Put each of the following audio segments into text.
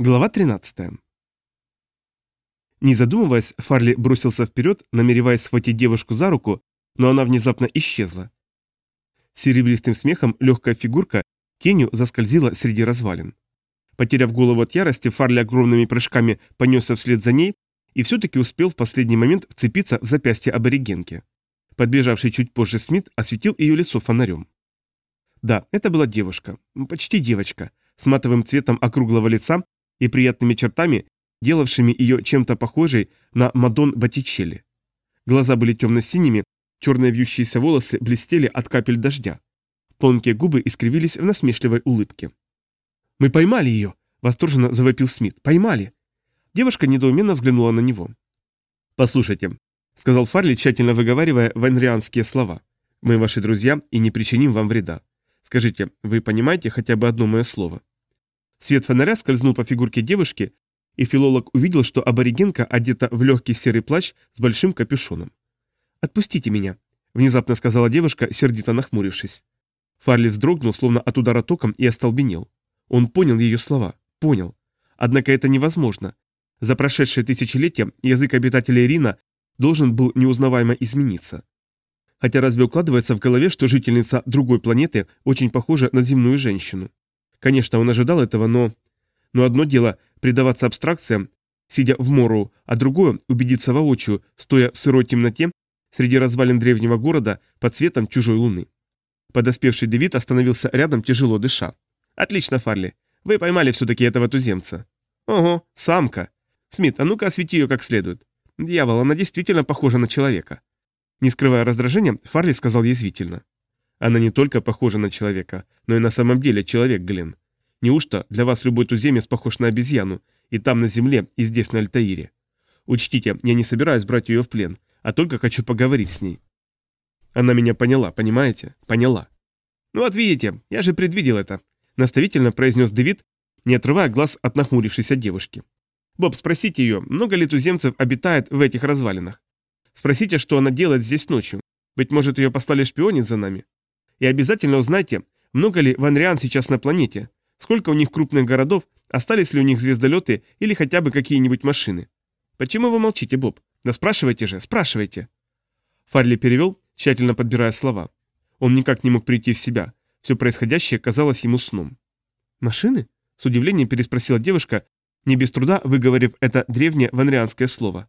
Глава 13. Не задумываясь, Фарли бросился вперед, намереваясь схватить девушку за руку, но она внезапно исчезла. Серебристым смехом легкая фигурка тенью заскользила среди развалин. Потеряв голову от ярости, Фарли огромными прыжками понесся вслед за ней и все-таки успел в последний момент вцепиться в запястье аборигенки. Подбежавший чуть позже Смит осветил ее лицо фонарем. Да, это была девушка, почти девочка, с матовым цветом округлого лица и приятными чертами, делавшими ее чем-то похожей на Мадон Боттичелли. Глаза были темно-синими, черные вьющиеся волосы блестели от капель дождя. Тонкие губы искривились в насмешливой улыбке. «Мы поймали ее!» – восторженно завопил Смит. «Поймали!» Девушка недоуменно взглянула на него. «Послушайте», – сказал Фарли, тщательно выговаривая венрианские слова. «Мы ваши друзья и не причиним вам вреда. Скажите, вы понимаете хотя бы одно мое слово?» Свет фонаря скользнул по фигурке девушки, и филолог увидел, что аборигенка одета в легкий серый плащ с большим капюшоном. «Отпустите меня», — внезапно сказала девушка, сердито нахмурившись. Фарли вздрогнул, словно от удара током, и остолбенел. Он понял ее слова. Понял. Однако это невозможно. За прошедшие тысячелетия язык обитателей Рина должен был неузнаваемо измениться. Хотя разве укладывается в голове, что жительница другой планеты очень похожа на земную женщину? Конечно, он ожидал этого, но... Но одно дело предаваться абстракциям, сидя в мору, а другое – убедиться воочию, стоя в сырой темноте среди развалин древнего города под светом чужой луны. Подоспевший Дэвид остановился рядом, тяжело дыша. «Отлично, Фарли. Вы поймали все-таки этого туземца». «Ого, самка. Смит, а ну-ка освети ее как следует. Дьявол, она действительно похожа на человека». Не скрывая раздражения, Фарли сказал язвительно. Она не только похожа на человека, но и на самом деле человек, Глен. Неужто для вас любой туземец похож на обезьяну, и там на земле, и здесь на Альтаире? Учтите, я не собираюсь брать ее в плен, а только хочу поговорить с ней. Она меня поняла, понимаете? Поняла. Ну вот видите, я же предвидел это, наставительно произнес Дэвид, не отрывая глаз от нахмурившейся девушки. Боб, спросите ее, много ли туземцев обитает в этих развалинах? Спросите, что она делает здесь ночью. Быть может, ее послали шпионить за нами? И обязательно узнайте, много ли ванриан сейчас на планете, сколько у них крупных городов, остались ли у них звездолеты или хотя бы какие-нибудь машины. Почему вы молчите, Боб? Да спрашивайте же, спрашивайте. Фарли перевел, тщательно подбирая слова. Он никак не мог прийти в себя. Все происходящее казалось ему сном. «Машины?» – с удивлением переспросила девушка, не без труда выговорив это древнее ванрианское слово.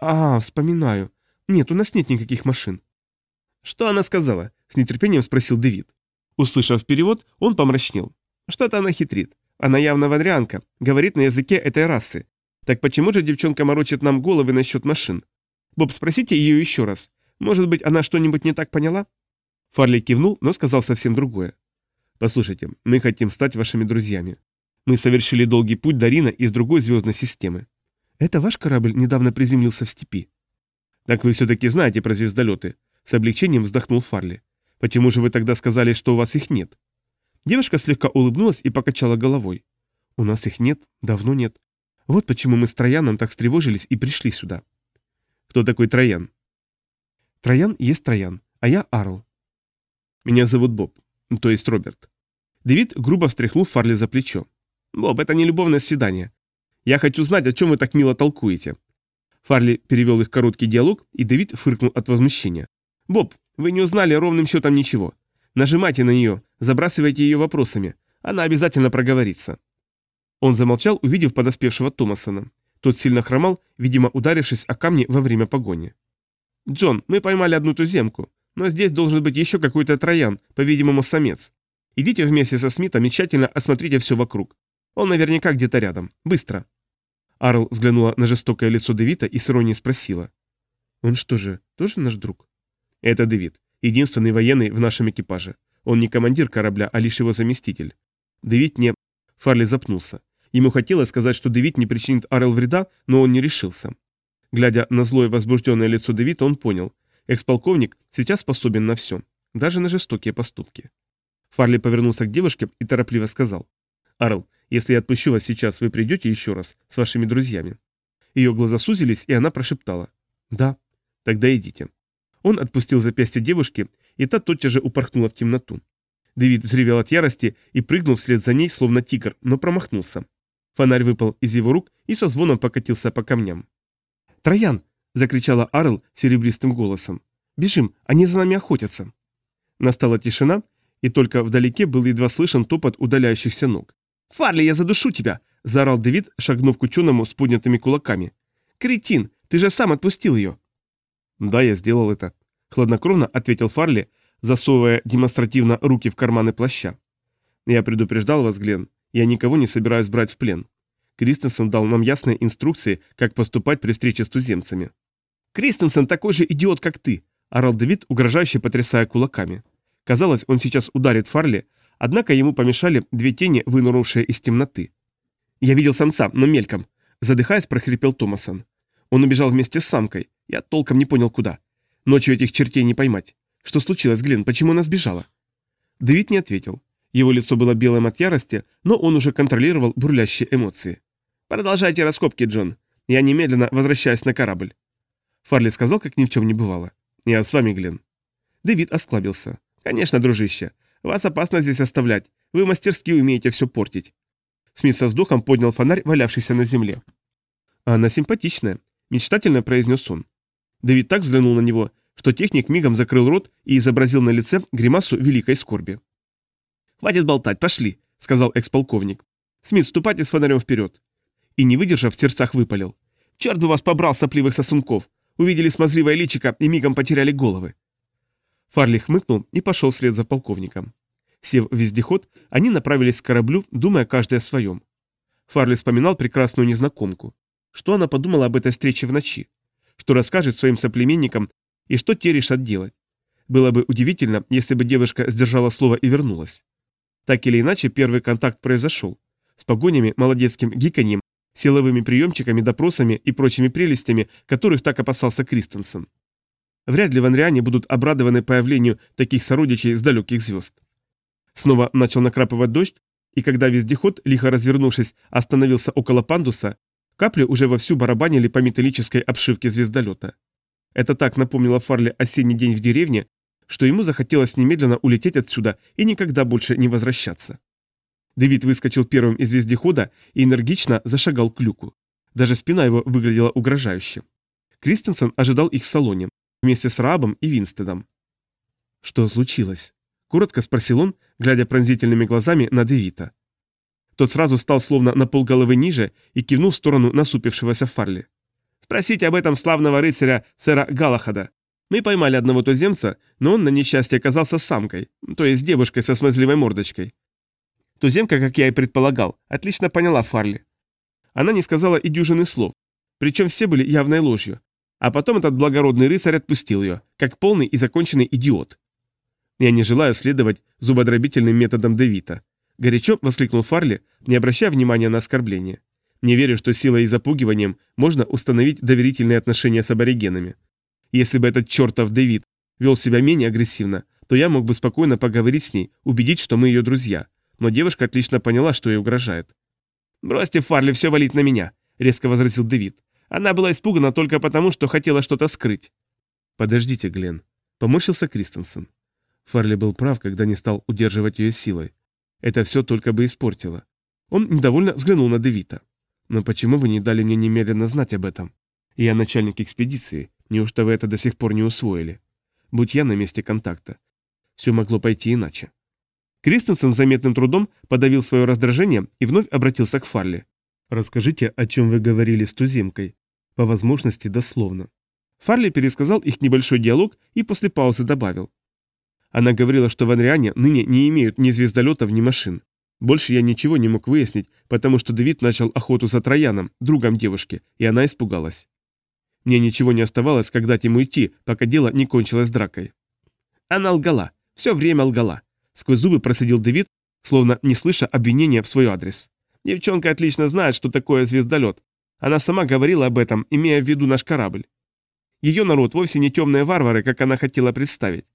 «А, вспоминаю. Нет, у нас нет никаких машин». «Что она сказала?» С нетерпением спросил Дэвид. Услышав перевод, он помрачнел. Что-то она хитрит. Она явно ванрянка, говорит на языке этой расы. Так почему же девчонка морочит нам головы насчет машин? Боб, спросите ее еще раз. Может быть, она что-нибудь не так поняла? Фарли кивнул, но сказал совсем другое. Послушайте, мы хотим стать вашими друзьями. Мы совершили долгий путь до Рина из другой звездной системы. Это ваш корабль недавно приземлился в степи. Так вы все-таки знаете про звездолеты. С облегчением вздохнул Фарли. Почему же вы тогда сказали, что у вас их нет? Девушка слегка улыбнулась и покачала головой. У нас их нет, давно нет. Вот почему мы с Трояном так встревожились и пришли сюда. Кто такой Троян? Троян есть Троян, а я Арл. Меня зовут Боб, то есть Роберт. Дэвид грубо встряхнул Фарли за плечо. «Боб, это не любовное свидание. Я хочу знать, о чем вы так мило толкуете». Фарли перевел их короткий диалог, и Дэвид фыркнул от возмущения. «Боб, вы не узнали ровным счетом ничего. Нажимайте на нее, забрасывайте ее вопросами. Она обязательно проговорится». Он замолчал, увидев подоспевшего Томасона. Тот сильно хромал, видимо, ударившись о камни во время погони. «Джон, мы поймали одну туземку, но здесь должен быть еще какой-то троян, по-видимому, самец. Идите вместе со Смитом и тщательно осмотрите все вокруг. Он наверняка где-то рядом. Быстро!» Арл взглянула на жестокое лицо Девита и с иронией спросила. «Он что же, тоже наш друг?» Это Дэвид, единственный военный в нашем экипаже. Он не командир корабля, а лишь его заместитель. Дэвид не... Фарли запнулся. Ему хотелось сказать, что Дэвид не причинит Арел вреда, но он не решился. Глядя на злое возбужденное лицо Дэвида, он понял. Эксполковник сейчас способен на все, даже на жестокие поступки. Фарли повернулся к девушке и торопливо сказал. «Арл, если я отпущу вас сейчас, вы придете еще раз с вашими друзьями?» Ее глаза сузились, и она прошептала. «Да, тогда идите». Он отпустил запястье девушки, и та тотчас же упорхнула в темноту. Дэвид взревел от ярости и прыгнул вслед за ней, словно тигр, но промахнулся. Фонарь выпал из его рук и со звоном покатился по камням. «Троян!» — закричала Арл серебристым голосом. «Бежим, они за нами охотятся!» Настала тишина, и только вдалеке был едва слышен топот удаляющихся ног. «Фарли, я задушу тебя!» – заорал Дэвид, шагнув к ученому с поднятыми кулаками. «Кретин, ты же сам отпустил ее!» «Да, я сделал это», – хладнокровно ответил Фарли, засовывая демонстративно руки в карманы плаща. «Я предупреждал вас, Глен, я никого не собираюсь брать в плен. Кристенсен дал нам ясные инструкции, как поступать при встрече с туземцами». «Кристенсен такой же идиот, как ты!» – орал Дэвид, угрожающе потрясая кулаками. Казалось, он сейчас ударит Фарли, однако ему помешали две тени, вынурнувшие из темноты. «Я видел самца, но мельком», – задыхаясь, прохрипел Томасон. Он убежал вместе с самкой, я толком не понял куда. Ночью этих чертей не поймать. Что случилось, Глен, почему она сбежала? Дэвид не ответил. Его лицо было белым от ярости, но он уже контролировал бурлящие эмоции. «Продолжайте раскопки, Джон. Я немедленно возвращаюсь на корабль». Фарли сказал, как ни в чем не бывало. «Я с вами, Глен». Дэвид осклабился. «Конечно, дружище. Вас опасно здесь оставлять. Вы мастерски умеете все портить». Смит со вздохом поднял фонарь, валявшийся на земле. «Она симпатичная», — мечтательно произнес он. Дэвид так взглянул на него, что техник мигом закрыл рот и изобразил на лице гримасу великой скорби. «Хватит болтать, пошли», — сказал экс-полковник. «Смит, ступайте с фонарем вперед». И, не выдержав, в сердцах выпалил. «Черт бы вас побрал, сопливых сосунков! Увидели смазливое личико и мигом потеряли головы. Фарли хмыкнул и пошел вслед за полковником. Сев в вездеход, они направились к кораблю, думая каждый о своем. Фарли вспоминал прекрасную незнакомку. Что она подумала об этой встрече в ночи? Что расскажет своим соплеменникам и что те решат делать? Было бы удивительно, если бы девушка сдержала слово и вернулась. Так или иначе, первый контакт произошел. С погонями, молодецким гиканьем, силовыми приемчиками, допросами и прочими прелестями, которых так опасался Кристенсен. Вряд ли в Анриане будут обрадованы появлению таких сородичей с далеких звезд. Снова начал накрапывать дождь, и когда вездеход, лихо развернувшись, остановился около пандуса, капли уже вовсю барабанили по металлической обшивке звездолета. Это так напомнило Фарли осенний день в деревне, что ему захотелось немедленно улететь отсюда и никогда больше не возвращаться. Дэвид выскочил первым из вездехода и энергично зашагал к люку. Даже спина его выглядела угрожающе. Кристенсен ожидал их в салоне вместе с Рабом и Винстедом. «Что случилось?» – коротко спросил он, глядя пронзительными глазами на Девита. Тот сразу стал словно на полголовы ниже и кивнул в сторону насупившегося Фарли. «Спросите об этом славного рыцаря сэра Галахада. Мы поймали одного туземца, но он на несчастье оказался самкой, то есть девушкой со смазливой мордочкой. Туземка, как я и предполагал, отлично поняла Фарли. Она не сказала и дюжины слов, причем все были явной ложью, а потом этот благородный рыцарь отпустил ее, как полный и законченный идиот. Я не желаю следовать зубодробительным методам Девита. Горячо воскликнул Фарли, не обращая внимания на оскорбление. Не верю, что силой и запугиванием можно установить доверительные отношения с аборигенами. Если бы этот чертов Дэвид вел себя менее агрессивно, то я мог бы спокойно поговорить с ней, убедить, что мы ее друзья. Но девушка отлично поняла, что ей угрожает. «Бросьте, Фарли, все валить на меня», — резко возразил Дэвид. Она была испугана только потому, что хотела что-то скрыть. «Подождите, Глен. поморщился Кристенсен. Фарли был прав, когда не стал удерживать ее силой. Это все только бы испортило. Он недовольно взглянул на Девита. «Но почему вы не дали мне немедленно знать об этом? Я начальник экспедиции. Неужто вы это до сих пор не усвоили? Будь я на месте контакта. Все могло пойти иначе». Кристенсен заметным трудом подавил свое раздражение и вновь обратился к Фарли. «Расскажите, о чем вы говорили с туземкой по возможности дословно. Фарли пересказал их небольшой диалог и после паузы добавил. Она говорила, что в Анриане ныне не имеют ни звездолетов, ни машин. Больше я ничего не мог выяснить, потому что Давид начал охоту за Трояном, другом девушки, и она испугалась. Мне ничего не оставалось, когда ему идти, пока дело не кончилось дракой. Она лгала, все время лгала. Сквозь зубы просидел Давид, словно не слыша обвинения в свой адрес. Девчонка отлично знает, что такое звездолет, она сама говорила об этом, имея в виду наш корабль. Ее народ вовсе не темные варвары, как она хотела представить.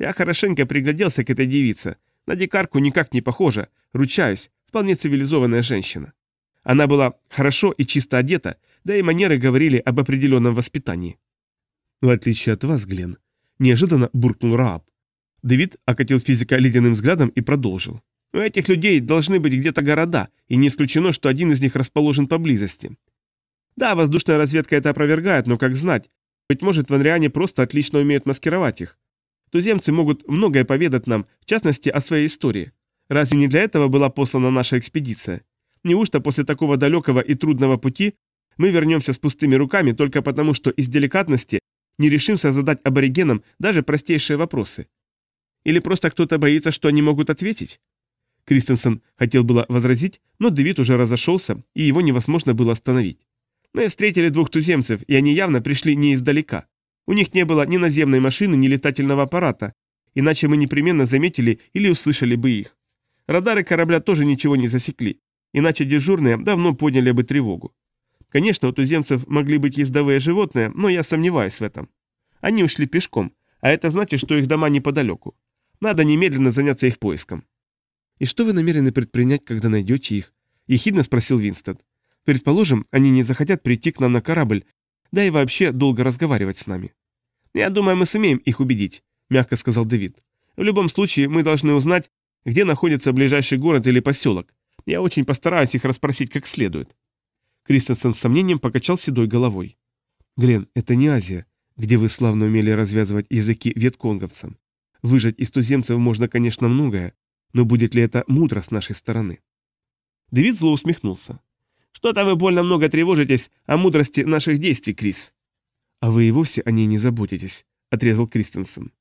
Я хорошенько пригляделся к этой девице. На дикарку никак не похожа, ручаюсь, вполне цивилизованная женщина. Она была хорошо и чисто одета, да и манеры говорили об определенном воспитании. В отличие от вас, Глен, неожиданно буркнул Рааб. Дэвид окатил физика ледяным взглядом и продолжил. У этих людей должны быть где-то города, и не исключено, что один из них расположен поблизости. Да, воздушная разведка это опровергает, но как знать? Быть может, в Анриане просто отлично умеют маскировать их. Туземцы могут многое поведать нам, в частности, о своей истории. Разве не для этого была послана наша экспедиция? Неужто после такого далекого и трудного пути мы вернемся с пустыми руками только потому, что из деликатности не решимся задать аборигенам даже простейшие вопросы? Или просто кто-то боится, что они могут ответить? Кристенсен хотел было возразить, но Дэвид уже разошелся, и его невозможно было остановить. Мы встретили двух туземцев, и они явно пришли не издалека. У них не было ни наземной машины, ни летательного аппарата, иначе мы непременно заметили или услышали бы их. Радары корабля тоже ничего не засекли, иначе дежурные давно подняли бы тревогу. Конечно, у туземцев могли быть ездовые животные, но я сомневаюсь в этом. Они ушли пешком, а это значит, что их дома неподалеку. Надо немедленно заняться их поиском. «И что вы намерены предпринять, когда найдете их?» – ехидно спросил Винстед. «Предположим, они не захотят прийти к нам на корабль, да и вообще долго разговаривать с нами». «Я думаю, мы сумеем их убедить», – мягко сказал Дэвид. «В любом случае, мы должны узнать, где находится ближайший город или поселок. Я очень постараюсь их расспросить как следует». Кристенсен с сомнением покачал седой головой. «Глен, это не Азия, где вы славно умели развязывать языки ветконговцам. Выжать из туземцев можно, конечно, многое, но будет ли это мудро с нашей стороны? Дэвид зло усмехнулся. «Что-то вы больно много тревожитесь о мудрости наших действий, Крис». «А вы и вовсе о ней не заботитесь», — отрезал Кристенсен.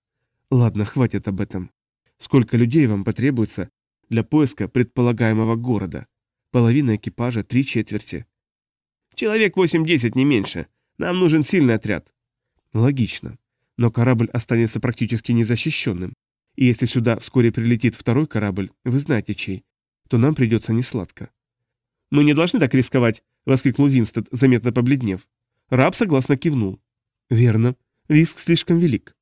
«Ладно, хватит об этом. Сколько людей вам потребуется для поиска предполагаемого города? Половина экипажа, три четверти». «Человек 8-10, не меньше. Нам нужен сильный отряд». «Логично. Но корабль останется практически незащищенным. И если сюда вскоре прилетит второй корабль, вы знаете чей, то нам придется несладко. «Мы не должны так рисковать», — воскликнул Винстед, заметно побледнев. Раб согласно кивнул. «Верно. Риск слишком велик».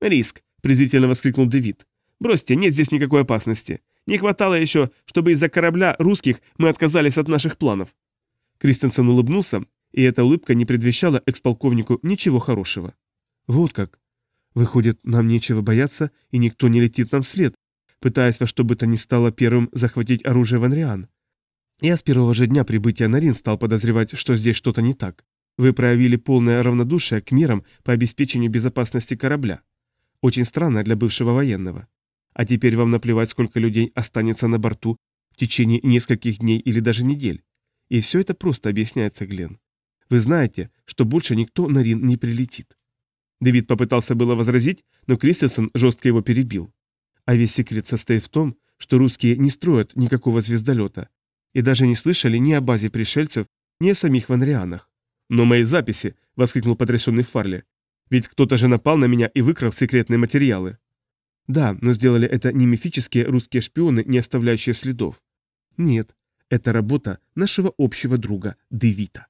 «Риск», — презрительно воскликнул Дэвид. «Бросьте, нет здесь никакой опасности. Не хватало еще, чтобы из-за корабля русских мы отказались от наших планов». Кристенсен улыбнулся, и эта улыбка не предвещала эксполковнику ничего хорошего. «Вот как. Выходит, нам нечего бояться, и никто не летит нам вслед, пытаясь во что бы то ни стало первым захватить оружие в Анриан. Я с первого же дня прибытия на Рин стал подозревать, что здесь что-то не так. Вы проявили полное равнодушие к мерам по обеспечению безопасности корабля. Очень странно для бывшего военного. А теперь вам наплевать, сколько людей останется на борту в течение нескольких дней или даже недель. И все это просто объясняется, Глен. Вы знаете, что больше никто на Рин не прилетит. Дэвид попытался было возразить, но Кристенсен жестко его перебил. А весь секрет состоит в том, что русские не строят никакого звездолета и даже не слышали ни о базе пришельцев, ни о самих ванрианах. «Но мои записи!» — воскликнул потрясенный Фарли. «Ведь кто-то же напал на меня и выкрал секретные материалы». «Да, но сделали это не мифические русские шпионы, не оставляющие следов. Нет, это работа нашего общего друга Девита».